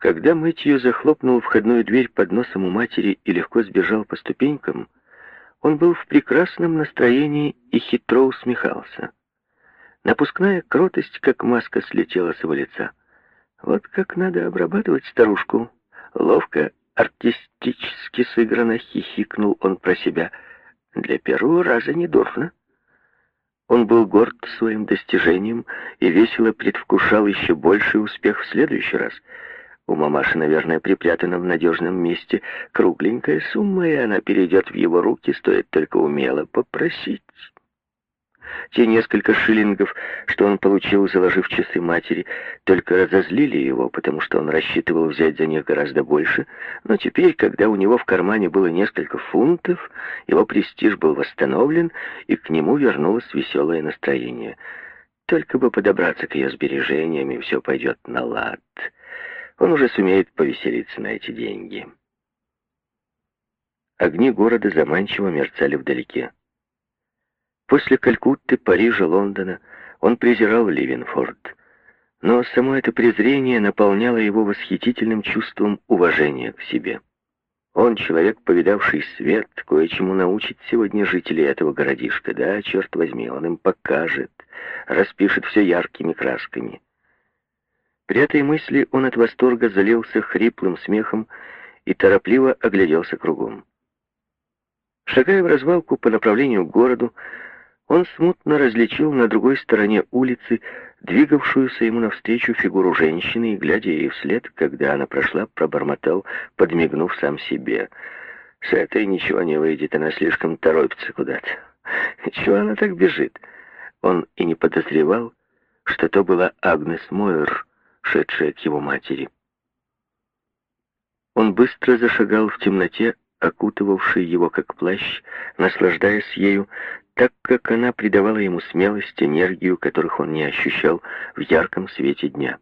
Когда Мэтью захлопнул входную дверь под носом у матери и легко сбежал по ступенькам, он был в прекрасном настроении и хитро усмехался. Напускная кротость, как маска, слетела с его лица. Вот как надо обрабатывать старушку. Ловко, артистически сыгранно хихикнул он про себя. Для первого раза недурно. Он был горд своим достижением и весело предвкушал еще больший успех в следующий раз — у мамаши, наверное, припрятана в надежном месте кругленькая сумма, и она перейдет в его руки, стоит только умело попросить. Те несколько шиллингов, что он получил, заложив часы матери, только разозлили его, потому что он рассчитывал взять за них гораздо больше, но теперь, когда у него в кармане было несколько фунтов, его престиж был восстановлен, и к нему вернулось веселое настроение. Только бы подобраться к ее сбережениям, и все пойдет на лад. Он уже сумеет повеселиться на эти деньги. Огни города заманчиво мерцали вдалеке. После Калькутты, Парижа, Лондона он презирал Ливенфорд, но само это презрение наполняло его восхитительным чувством уважения к себе. Он, человек, повидавший свет, кое-чему научит сегодня жителей этого городишка. Да, черт возьми, он им покажет, распишет все яркими красками. При этой мысли он от восторга залился хриплым смехом и торопливо огляделся кругом. Шагая в развалку по направлению к городу, он смутно различил на другой стороне улицы двигавшуюся ему навстречу фигуру женщины и, глядя ей вслед, когда она прошла, пробормотал, подмигнув сам себе. «С этой ничего не выйдет, она слишком торопится куда-то. Чего она так бежит?» Он и не подозревал, что то была Агнес Мойер, шедшая к его матери. Он быстро зашагал в темноте, окутывавший его как плащ, наслаждаясь ею, так как она придавала ему смелость, энергию, которых он не ощущал в ярком свете дня.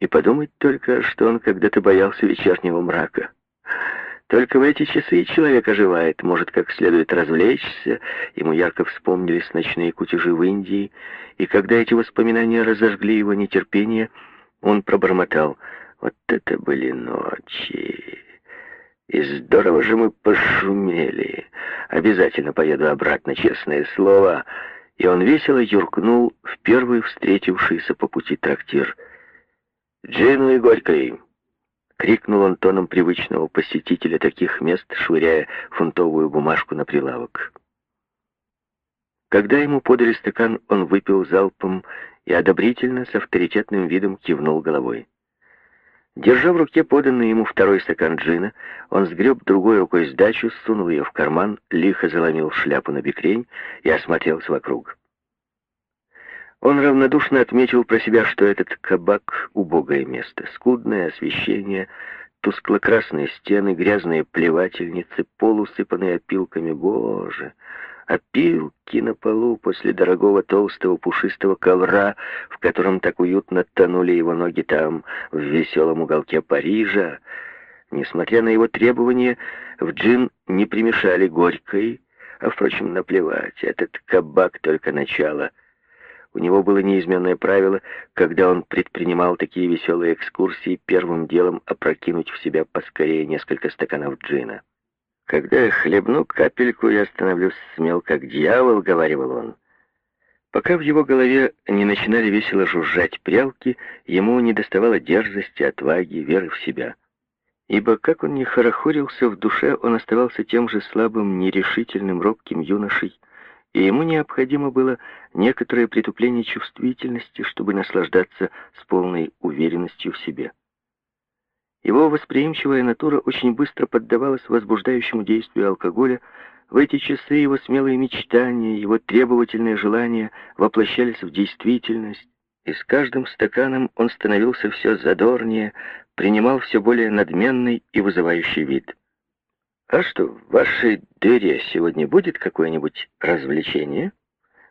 И подумать только, что он когда-то боялся вечернего мрака. Только в эти часы человек оживает, может как следует развлечься, ему ярко вспомнились ночные кутежи в Индии, и когда эти воспоминания разожгли его нетерпение, он пробормотал, «Вот это были ночи! И здорово же мы пошумели! Обязательно поеду обратно, честное слово!» И он весело юркнул в первый встретившийся по пути трактир. «Джину и Горькой!» Крикнул он тоном привычного посетителя таких мест, швыряя фунтовую бумажку на прилавок. Когда ему подали стакан, он выпил залпом и одобрительно, с авторитетным видом кивнул головой. Держа в руке поданный ему второй стакан джина, он сгреб другой рукой сдачу, сунул ее в карман, лихо заломил шляпу на бекрень и осмотрелся вокруг. Он равнодушно отметил про себя, что этот кабак — убогое место. Скудное освещение, тускло-красные стены, грязные плевательницы, пол, усыпанный опилками. Боже! Опилки на полу после дорогого толстого пушистого ковра, в котором так уютно тонули его ноги там, в веселом уголке Парижа. Несмотря на его требования, в джин не примешали горькой, а, впрочем, наплевать, этот кабак только начало — у него было неизменное правило, когда он предпринимал такие веселые экскурсии, первым делом опрокинуть в себя поскорее несколько стаканов джина. «Когда я хлебну капельку, я становлюсь смел, как дьявол», — говаривал он. Пока в его голове не начинали весело жужжать прялки, ему не доставало дерзости, отваги, веры в себя. Ибо как он не хорохорился в душе, он оставался тем же слабым, нерешительным, робким юношей, и ему необходимо было некоторое притупление чувствительности, чтобы наслаждаться с полной уверенностью в себе. Его восприимчивая натура очень быстро поддавалась возбуждающему действию алкоголя. В эти часы его смелые мечтания, его требовательные желания воплощались в действительность, и с каждым стаканом он становился все задорнее, принимал все более надменный и вызывающий вид. «А что, в вашей дыре сегодня будет какое-нибудь развлечение?»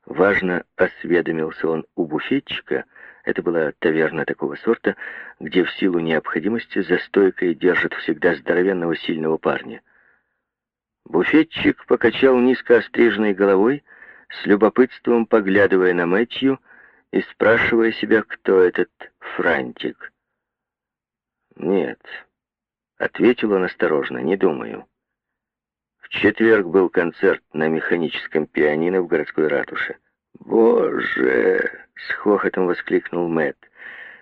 Важно осведомился он у буфетчика. Это была таверна такого сорта, где в силу необходимости за стойкой держат всегда здоровенного сильного парня. Буфетчик покачал низко остриженной головой, с любопытством поглядывая на Мэтью и спрашивая себя, кто этот Франтик. «Нет», — ответил он осторожно, — «не думаю». Четверг был концерт на механическом пианино в городской ратуше. «Боже!» — с хохотом воскликнул Мэтт.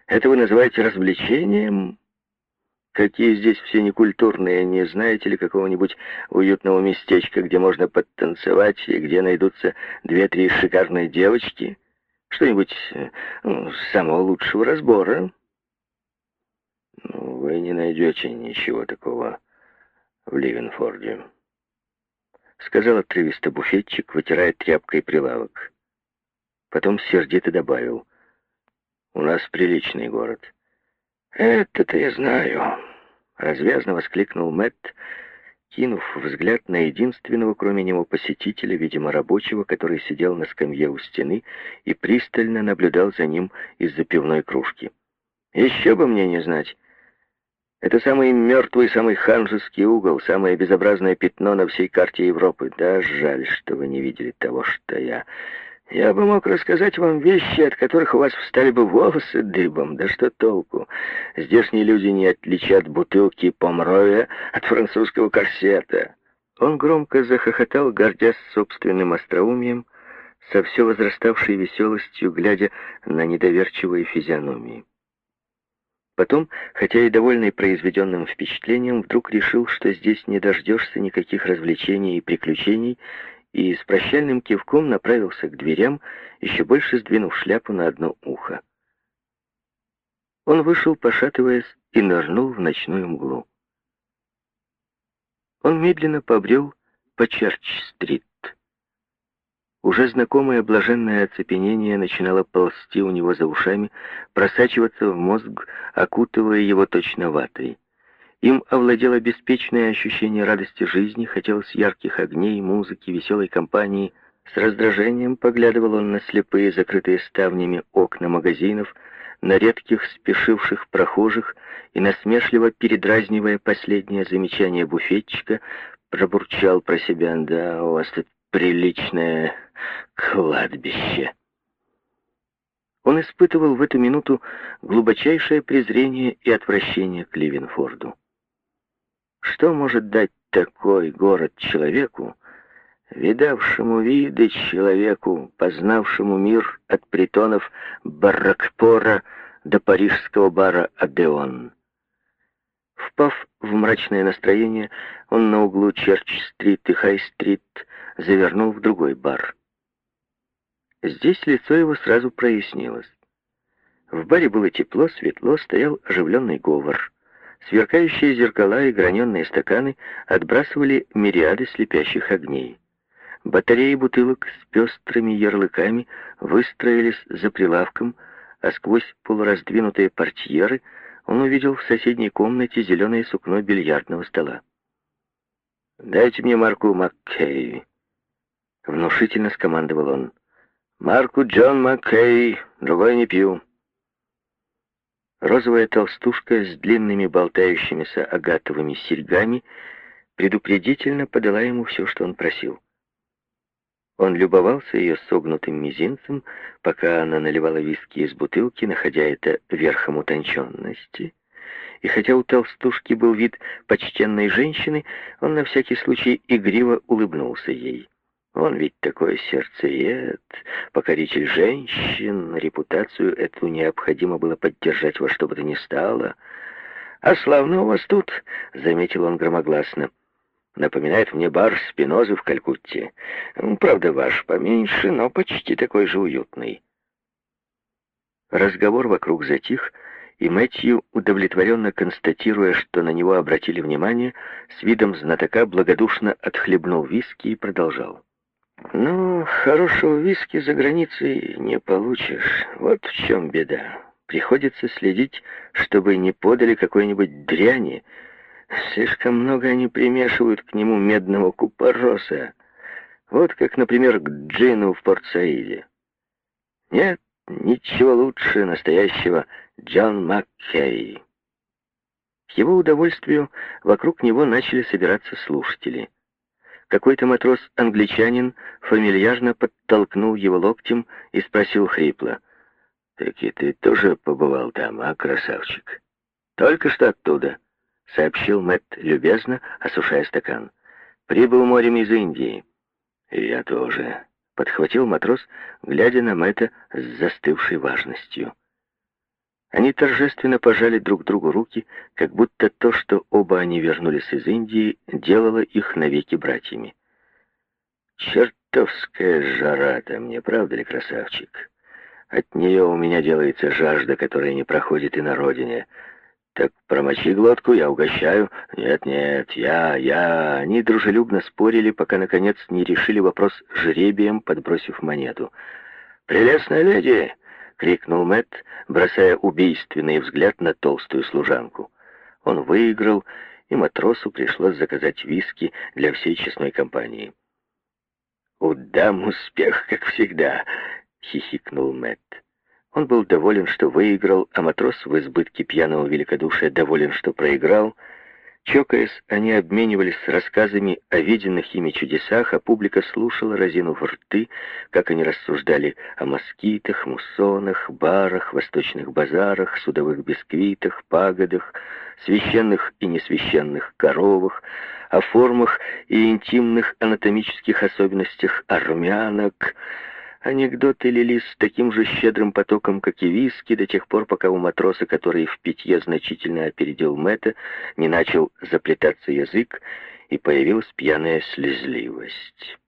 «Это вы называете развлечением?» Какие здесь все некультурные, не знаете ли какого-нибудь уютного местечка, где можно подтанцевать и где найдутся две-три шикарные девочки? Что-нибудь ну, самого лучшего разбора?» «Ну, вы не найдете ничего такого в Ливенфорде», — сказал отрывисто буфетчик, вытирая тряпкой прилавок. Потом сердито добавил. «У нас приличный город». «Это-то я знаю», — развязно воскликнул Мэтт, кинув взгляд на единственного, кроме него, посетителя, видимо, рабочего, который сидел на скамье у стены и пристально наблюдал за ним из-за пивной кружки. «Еще бы мне не знать. Это самый мертвый, самый ханжеский угол, самое безобразное пятно на всей карте Европы. Да, жаль, что вы не видели того, что я... Я бы мог рассказать вам вещи, от которых у вас встали бы волосы дыбом. Да что толку? Здешние люди не отличат бутылки помроя от французского корсета. Он громко захохотал, гордясь собственным остроумием, со все возраставшей веселостью, глядя на недоверчивые физиономии. Потом, хотя и довольный произведенным впечатлением, вдруг решил, что здесь не дождешься никаких развлечений и приключений, и с прощальным кивком направился к дверям, еще больше сдвинув шляпу на одно ухо. Он вышел, пошатываясь, и нырнул в ночную мглу. Он медленно побрел по Черч-стрит. Уже знакомое блаженное оцепенение начинало ползти у него за ушами, просачиваться в мозг, окутывая его точно ватой. Им овладело беспечное ощущение радости жизни, хотелось ярких огней, музыки, веселой компании. С раздражением поглядывал он на слепые, закрытые ставнями окна магазинов, на редких спешивших прохожих и, насмешливо передразнивая последнее замечание буфетчика, пробурчал про себя, «Да, у вас тут приличное кладбище. Он испытывал в эту минуту глубочайшее презрение и отвращение к Ливенфорду. Что может дать такой город человеку, видавшему виды человеку, познавшему мир от притонов Барракпора до парижского бара Адеон? Впав в мрачное настроение, он на углу Черч-стрит и Хай-стрит завернул в другой бар. Здесь лицо его сразу прояснилось. В баре было тепло, светло, стоял оживленный говор. Сверкающие зеркала и граненые стаканы отбрасывали мириады слепящих огней. Батареи бутылок с пестрыми ярлыками выстроились за прилавком, а сквозь полураздвинутые портьеры он увидел в соседней комнате зеленое сукно бильярдного стола. «Дайте мне марку Маккей», Внушительно скомандовал он. «Марку Джон Маккей, другой не пью». Розовая толстушка с длинными болтающимися агатовыми серьгами предупредительно подала ему все, что он просил. Он любовался ее согнутым мизинцем, пока она наливала виски из бутылки, находя это верхом утонченности. И хотя у толстушки был вид почтенной женщины, он на всякий случай игриво улыбнулся ей. Он ведь такой сердцеед, покоритель женщин, репутацию эту необходимо было поддержать во что бы то ни стало. «А славно у вас тут», — заметил он громогласно. «Напоминает мне бар Спинозы в Калькутте. Правда, ваш поменьше, но почти такой же уютный». Разговор вокруг затих, и Мэтью, удовлетворенно констатируя, что на него обратили внимание, с видом знатока благодушно отхлебнул виски и продолжал. Ну, хорошего виски за границей не получишь. Вот в чем беда. Приходится следить, чтобы не подали какой-нибудь дряни. Слишком много они примешивают к нему медного купороса. Вот как, например, к джину в Порт-Саиде. Нет ничего лучше настоящего Джон Маккей. К его удовольствию вокруг него начали собираться слушатели — какой-то матрос-англичанин фамильярно подтолкнул его локтем и спросил хрипло. «Так и ты тоже побывал там, а, красавчик?» «Только что оттуда», — сообщил Мэтт любезно, осушая стакан. «Прибыл морем из Индии». «И я тоже», — подхватил матрос, глядя на Мэтта с застывшей важностью. Они торжественно пожали друг другу руки, как будто то, что оба они вернулись из Индии, делало их навеки братьями. «Чертовская жара-то мне, правда ли, красавчик? От нее у меня делается жажда, которая не проходит и на родине. Так промочи глотку, я угощаю. Нет-нет, я, я...» Они дружелюбно спорили, пока, наконец, не решили вопрос жребием, подбросив монету. «Прелестная леди!» — крикнул Мэтт, бросая убийственный взгляд на толстую служанку. Он выиграл, и матросу пришлось заказать виски для всей честной компании. «Удам успех, как всегда!» — хихикнул Мэтт. Он был доволен, что выиграл, а матрос в избытке пьяного великодушия доволен, что проиграл — Чокаясь, они обменивались рассказами о виденных ими чудесах, а публика слушала, разинув рты, как они рассуждали о москитах, муссонах, барах, восточных базарах, судовых бисквитах, пагодах, священных и несвященных коровах, о формах и интимных анатомических особенностях армянок, Анекдоты лились с таким же щедрым потоком, как и виски, до тех пор, пока у матроса, который в питье значительно опередил Мэтта, не начал заплетаться язык, и появилась пьяная слезливость.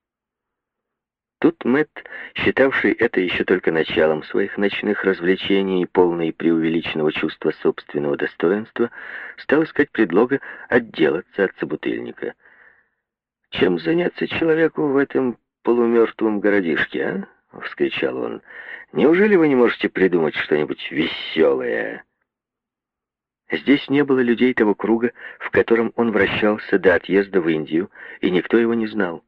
Тут Мэтт, считавший это еще только началом своих ночных развлечений и полный преувеличенного чувства собственного достоинства, стал искать предлога отделаться от собутыльника. Чем заняться человеку в этом полумертвом городишке, а? — вскричал он. «Неужели вы не можете придумать что-нибудь веселое?» Здесь не было людей того круга, в котором он вращался до отъезда в Индию, и никто его не знал.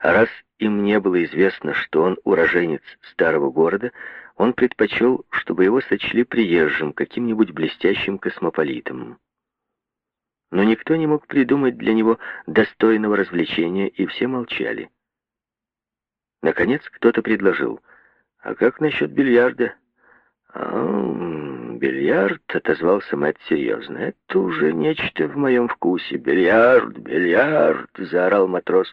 А раз им не было известно, что он уроженец старого города, он предпочел, чтобы его сочли приезжим, каким-нибудь блестящим космополитом. Но никто не мог придумать для него достойного развлечения, и все молчали. Наконец кто-то предложил. «А как насчет бильярда?» «А, бильярд», — отозвался Мэтт серьезно. «Это уже нечто в моем вкусе. Бильярд, бильярд», — заорал матрос.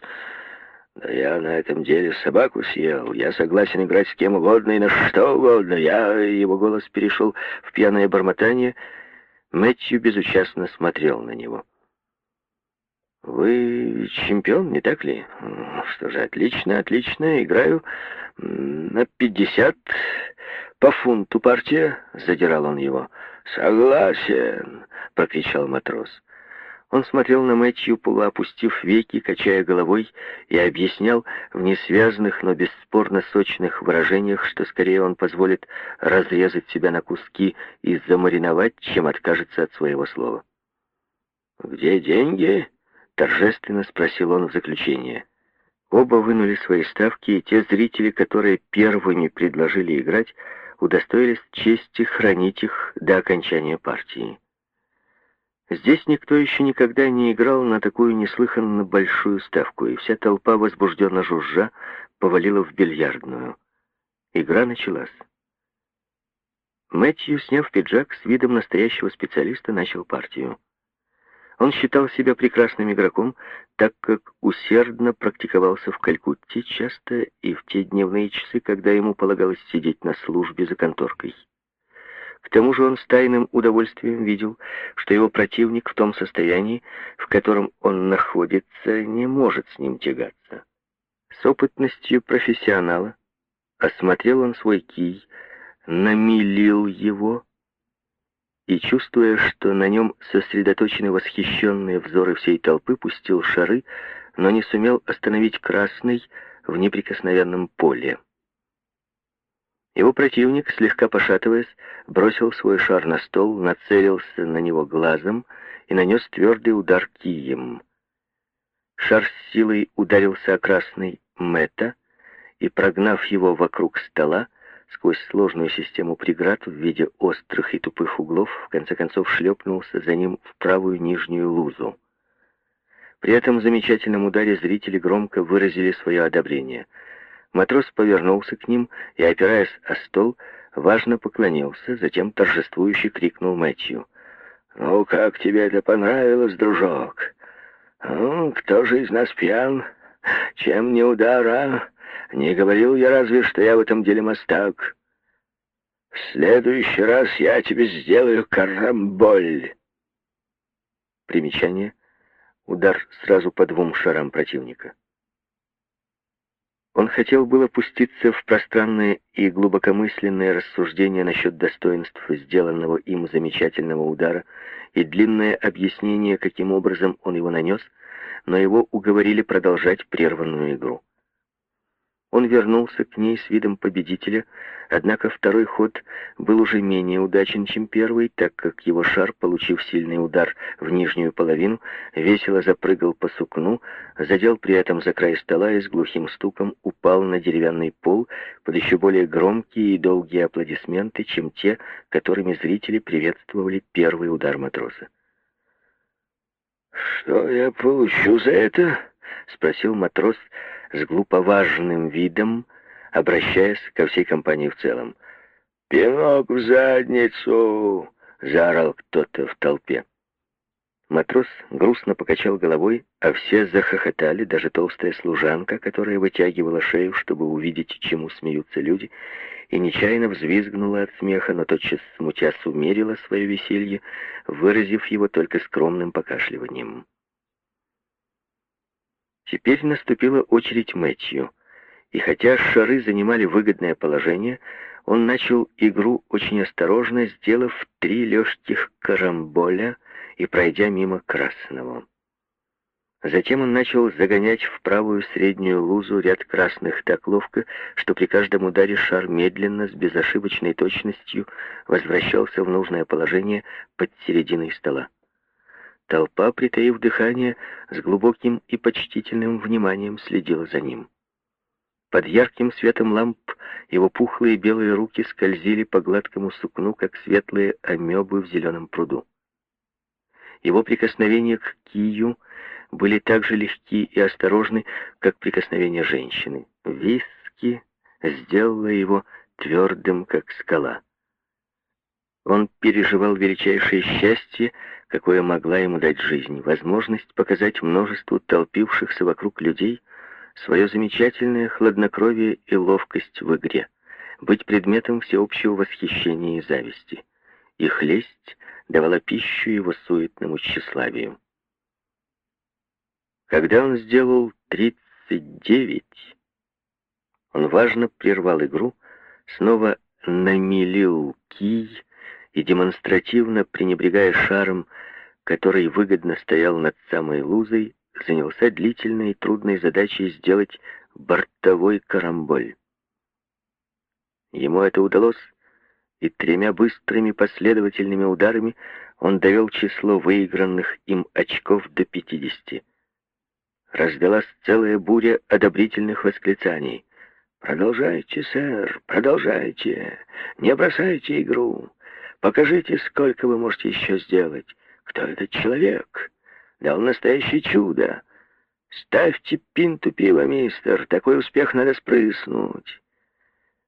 «Да я на этом деле собаку съел. Я согласен играть с кем угодно и на что угодно. Я...» Его голос перешел в пьяное бормотание. Мэтью безучастно смотрел на него. «Вы чемпион, не так ли? Что же, отлично, отлично. Играю на пятьдесят по фунту партия», — задирал он его. «Согласен», — прокричал матрос. Он смотрел на Мэтью, полуопустив веки, качая головой, и объяснял в несвязанных, но бесспорно сочных выражениях, что скорее он позволит разрезать себя на куски и замариновать, чем откажется от своего слова. «Где деньги?» Торжественно спросил он в заключение. Оба вынули свои ставки, и те зрители, которые первыми предложили играть, удостоились чести хранить их до окончания партии. Здесь никто еще никогда не играл на такую неслыханно большую ставку, и вся толпа, возбужденно жужжа, повалила в бильярдную. Игра началась. Мэтью, сняв пиджак, с видом настоящего специалиста начал партию. Он считал себя прекрасным игроком, так как усердно практиковался в Калькутте часто и в те дневные часы, когда ему полагалось сидеть на службе за конторкой. К тому же он с тайным удовольствием видел, что его противник в том состоянии, в котором он находится, не может с ним тягаться. С опытностью профессионала осмотрел он свой кий, намилил его и, чувствуя, что на нем сосредоточены восхищенные взоры всей толпы, пустил шары, но не сумел остановить красный в неприкосновенном поле. Его противник, слегка пошатываясь, бросил свой шар на стол, нацелился на него глазом и нанес твердый удар кием. Шар с силой ударился о красный Мэтта и, прогнав его вокруг стола, сквозь сложную систему преград в виде острых и тупых углов, в конце концов шлепнулся за ним в правую нижнюю лузу. При этом замечательном ударе зрители громко выразили свое одобрение. Матрос повернулся к ним и, опираясь о стол, важно поклонился, затем торжествующе крикнул Мэтью. «Ну, как тебе это понравилось, дружок? Ну, кто же из нас пьян? Чем не удар, а? Не говорил я разве, что я в этом деле мастак. В следующий раз я тебе сделаю карамболь». Примечание. Удар сразу по двум шарам противника. Он хотел было пуститься в пространные и глубокомысленные рассуждения насчет достоинств сделанного им замечательного удара и длинное объяснение, каким образом он его нанес, но его уговорили продолжать прерванную игру. Он вернулся к ней с видом победителя, однако второй ход был уже менее удачен, чем первый, так как его шар, получив сильный удар в нижнюю половину, весело запрыгал по сукну, задел при этом за край стола и с глухим стуком упал на деревянный пол под еще более громкие и долгие аплодисменты, чем те, которыми зрители приветствовали первый удар матроса. «Что я получу за это?» — спросил матрос, — с глуповажным видом, обращаясь ко всей компании в целом. «Пинок в задницу!» — заорал кто-то в толпе. Матрос грустно покачал головой, а все захохотали, даже толстая служанка, которая вытягивала шею, чтобы увидеть, чему смеются люди, и нечаянно взвизгнула от смеха, но тотчас, смутясь, умерила свое веселье, выразив его только скромным покашливанием. Теперь наступила очередь Мэтью, и хотя шары занимали выгодное положение, он начал игру очень осторожно, сделав три легких карамболя и пройдя мимо красного. Затем он начал загонять в правую среднюю лузу ряд красных так ловко, что при каждом ударе шар медленно, с безошибочной точностью, возвращался в нужное положение под серединой стола. Толпа, притаив дыхание, с глубоким и почтительным вниманием следила за ним. Под ярким светом ламп его пухлые белые руки скользили по гладкому сукну, как светлые амебы в зеленом пруду. Его прикосновения к кию были так же легки и осторожны, как прикосновения женщины. Виски сделала его твердым, как скала. Он переживал величайшее счастье, какое могла ему дать жизнь, возможность показать множеству толпившихся вокруг людей свое замечательное хладнокровие и ловкость в игре, быть предметом всеобщего восхищения и зависти. Их лесть давала пищу его суетному тщеславию. Когда он сделал 39, он важно прервал игру, снова намелил кий, и демонстративно, пренебрегая шаром, который выгодно стоял над самой лузой, занялся длительной и трудной задачей сделать бортовой карамболь. Ему это удалось, и тремя быстрыми последовательными ударами он довел число выигранных им очков до 50. Раздалась целая буря одобрительных восклицаний. «Продолжайте, сэр, продолжайте, не бросайте игру, Покажите, сколько вы можете еще сделать. Кто этот человек? Да он настоящее чудо. Ставьте пинту пива, мистер. Такой успех надо спрыснуть.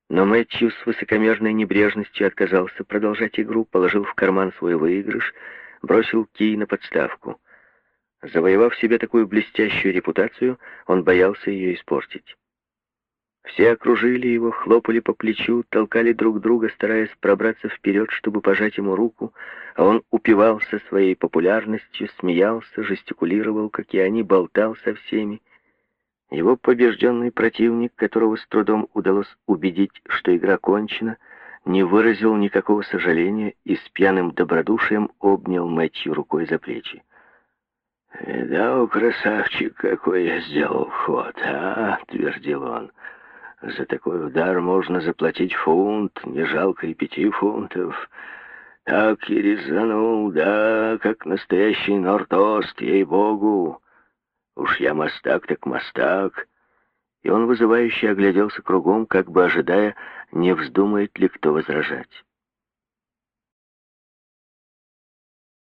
Но Мэтью с высокомерной небрежностью отказался продолжать игру, положил в карман свой выигрыш, бросил кий на подставку. Завоевав себе такую блестящую репутацию, он боялся ее испортить. Все окружили его, хлопали по плечу, толкали друг друга, стараясь пробраться вперед, чтобы пожать ему руку, а он упивался своей популярностью, смеялся, жестикулировал, как и они, болтал со всеми. Его побежденный противник, которого с трудом удалось убедить, что игра кончена, не выразил никакого сожаления и с пьяным добродушием обнял Мэтью рукой за плечи. «Да, красавчик, какой я сделал ход, а!» — твердил он. За такой удар можно заплатить фунт, не жалко и пяти фунтов. Так и резанул, да, как настоящий нортост, ей-богу. Уж я мастак так мастак. И он вызывающе огляделся кругом, как бы ожидая, не вздумает ли кто возражать.